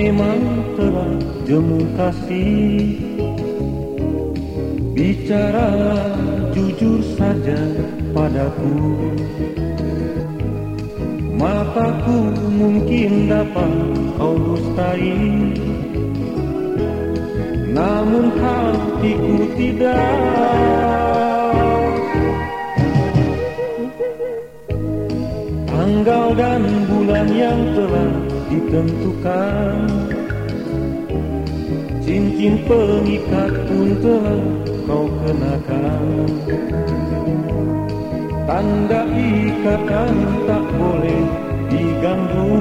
Memang telah jemu kasih. Bicara jujur saja padaku. Mataku mungkin dapat kau dustai Namun hatiku tidak. Tanggal dan bulan yang telah ditentukan. Cincin pengikat pun telah kau kenakan. Tanda ikatan tak boleh diganggu.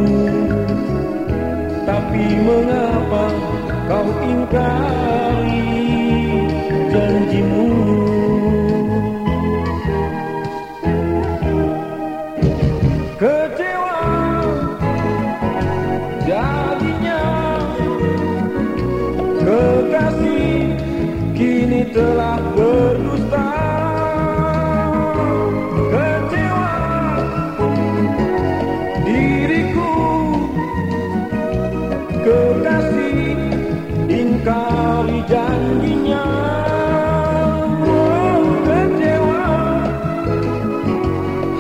Tapi mengapa kau ingkari janjimu? Kecewa telah berdusta. Kecewa. Diriku. Kekasih ingkari janjinya. Oh, Kecewa.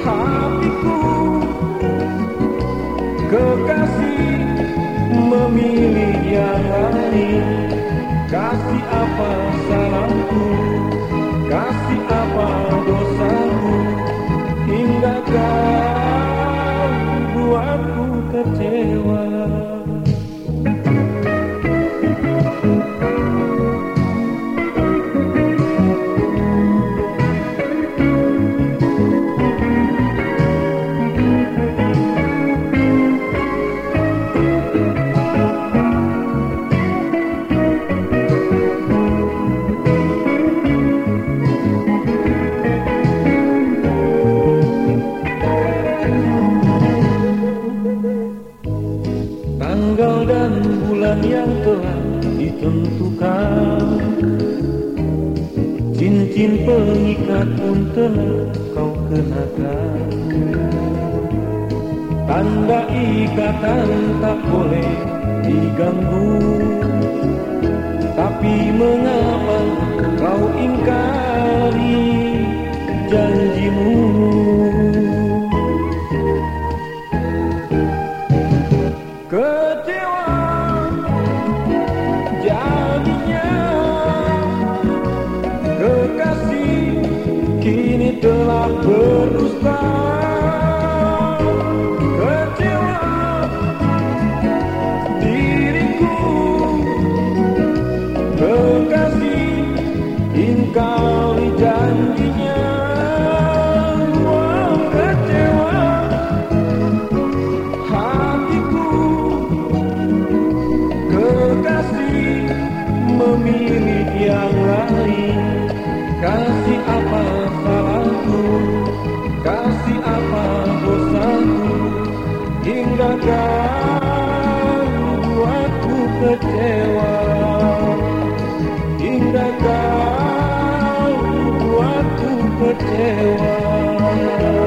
Hatiku. Kekasih memilih yang lain Kasih apa salahku ditentukan Cincin pengikat pun telah kau kenakan. Tanda ikatan tak boleh diganggu. Tapi mengapa telah berdusta Kecewa diriku. Kekasih ingkari janjinya. Wah, Kecewa. Hatiku. Kekasih memilih yang lain. Kasih put